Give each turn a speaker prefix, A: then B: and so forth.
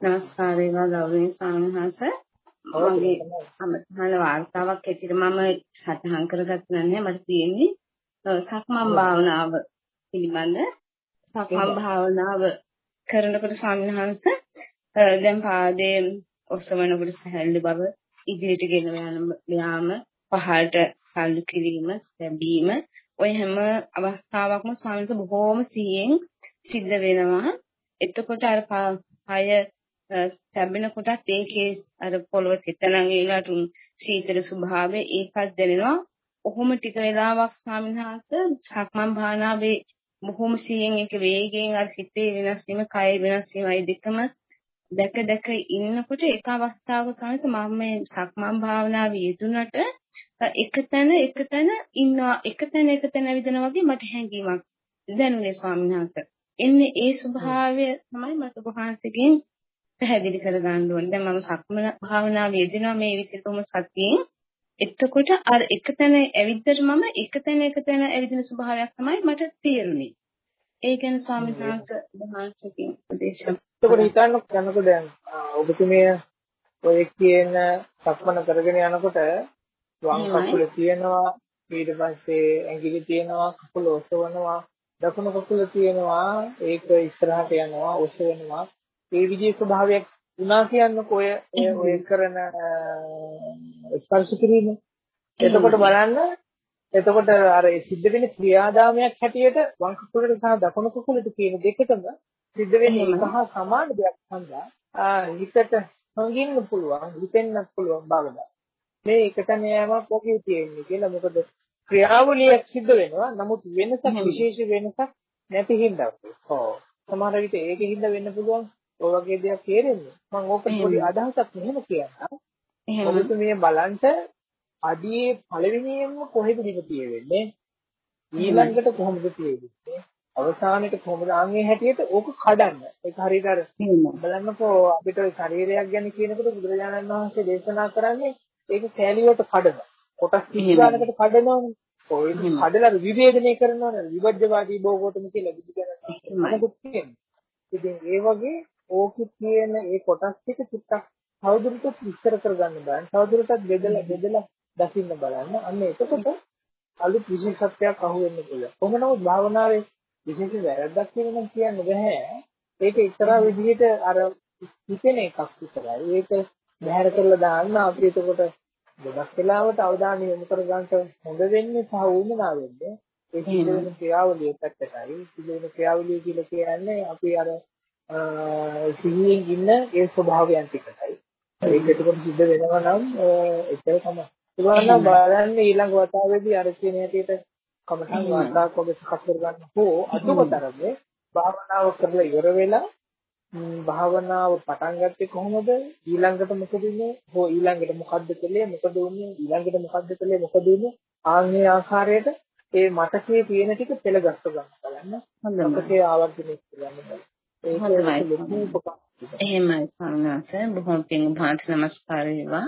A: නමස්කාර වේවා ගෞරවනීය ස්වාමීන් වහන්සේ. මගේ අමතහන වාර්තාවක් ඇටියට මම සටහන් කරගත්තේ නැහැ. මට තියෙන්නේ සක්මන් භාවනාව පිළිබඳ සක්මන් භාවනාව කරනකොට ස්වාමීන් වහන්සේ දැන් පාදයේ ඔසවනකොට සැහැල්ලු බව ඉදිරියට ගෙන යන යාම පහළට තල්ලු කිරීම ලැබීම ඔය හැම අවස්ථාවකම ස්වාමීන් බොහෝම සිහියෙන් සිද්ධ වෙනවා එතකොට අර පය තැබෙන කොටත් ඒකේ අර පොළව තෙතනම් ඒලාට සීතල ස්වභාවය ඒකත් දැනෙනවා. ඔහොම ටික වෙලාවක් ස්වාමීන් වහන්සේ සක්මන් භාවනාවේ බොහොම සියෙන් ඒක වේගයෙන් අර සිතේ වෙනස් වීම, කය වෙනස් වීම අයි දෙකම දැක දැක ඉන්නකොට එක අවස්ථාවක තමයි මම මේ සක්මන් භාවනාවේ යෙදුනට එකතැන එකතැන ඉන්නවා එකතැන එකතැන ඇවිදිනා වගේ මට හැඟීමක් දැනුනේ ස්වාමීන් වහන්සේ. එන්නේ ඒ ස්වභාවය තමයි මට වහන්සේගෙන් පැහැදිලි කරගන්න ඕනේ. දැන් මම සක්මන භාවනාවේ යෙදෙනවා මේ විදිහටම සතියෙන්. එතකොට අර එකතැන ඇවිද්දට මම එකතැන එකතැන ඇවිදින ස්වභාවයක් තමයි මට තේරුනේ. ඒ කියන්නේ ස්වාමීන් වහන්සේ වහන්සේගෙන් උපදේශම්.
B: එතකොට හිතන්න යනකොට දැන් ඔබතුමිය ඔය කියන සක්මන කරගෙන යනකොට වම් කකුල තියෙනවා ඊට පස්සේ ඇඟිලි තියෙනවා කකුල ඔසවනවා දකුණු කකුල තියෙනවා ඒක ඉස්සරහට යනවා ඔසවනවා ඒ විදිහේ ස්වභාවයක් වුණා කියන්නකො ඔය ඔය කරන ස්පර්ශ කිරීම. එතකොට බලන්න එතකොට අර සිද්ධ වෙන ක්‍රියාදාමයක් හැටියට වම් කකුලට සහ දකුණු කකුලට කියන දෙකටම සිද්ධ වෙන්නේ එක හා සමාන දෙයක් හන්දා හිතට හංගින්න පුළුවන් හිතෙන්නත් පුළුවන් බවද මේ එකතන යෑමක් වගේ තියෙන්නේ කියලා. මොකද ක්‍රියාවලියක් සිද්ධ වෙනවා. නමුත් වෙනසක් විශේෂ වෙනසක් නැති හින්දා. ඔව්. සමහර විට ඒකෙන් වෙන්න පුළුවන් ඔය වගේ දෙයක් තේරෙන්නේ. මම ඕක පොඩි අදහසක් මෙහෙම කියන්නම්. එහෙම. ඔබතුමිය බලන්ට අඩියේ පළවෙනියෙන්ම කොහෙද දිග තියෙන්නේ? ඊළඟට කොහොමද තියෙන්නේ? අවසානයේ කොහොමද ආන්ගේ හැටියට ඕක කඩන්න. ඒක හරියට අර බලන්නකෝ අපිට ශරීරයක් ගැන කියනකොට බුදුරජාණන් වහන්සේ දේශනා කරන්නේ ඒක කැලිය වලට කඩනවා. කොටස් කිහිපයකට කඩනවනේ. ඔය කඩලා විවේදනය කරනවනේ විභජ්‍යවාදී භෝගෝතම කියලා බුදුගණන්. ඉතින් ඒ වගේ ඕකේ තියෙන ඒ කොටස් ටික චුට්ටක් තවදුරටත් විස්තර කරගන්න බලන්න. තවදුරටත් බෙදලා බෙදලා දකින්න බලන්න. අන්න එතකොට අලුත් විශේෂත්වයක් අහුවෙන්න පුළුවන්. කොහොම නමුත් භාවනාවේ විශේෂ වැරද්දක් කියලා කියන්න බෑ. ඒක එක්තරා විදිහට අර හිතෙන එකක් විතරයි. ඒක බැහැර කරලා දාන්න අපි එතකොට ගොඩක් වෙලාවට අවධානය යොමු කරගන්න හොඳ වෙන්නේ සහ වුණා වෙන්නේ ඒ සිදුවෙන ක්‍රියාවලිය පැත්තටයි සිදුවෙන ක්‍රියාවලිය කියලා කියන්නේ අපි අර සිහියෙන් ඉන්න ඒ ස්වභාවයන් ටිකයි. ඒක එතකොට සිද්ධ වෙනවා නම් එච්චර තමයි. ඒගොල්ලෝ බලන්න ඊළඟ වතාවේදී අර කියන හැටියට කමඨං වාර්තාවක් වගේ සකස් කරගන්න හෝ අතුමතරමේ භාවනාව කරලා ඉවර වෙලා භාවනාව පටන් ගත්තේ කොහොමද? ඊළඟට මොකද වෙන්නේ හෝ ඊළඟට මොකද්ද කළේ? මොකද වුනේ? ඊළඟට මොකද්ද කළේ? මොකද වුනේ? ආන්ගේ ආකාරයට ඒ මතකයේ තියෙන ටික පෙළගස්ස ගන්න බලන්න. මතකයේ ආවර්ජනය කරගන්න බලන්න
A: හොඳයි. එහෙමයි ස්වාමීන් වහන්සේ බොහොම පිං උපහාස නමස්කාර වේවා.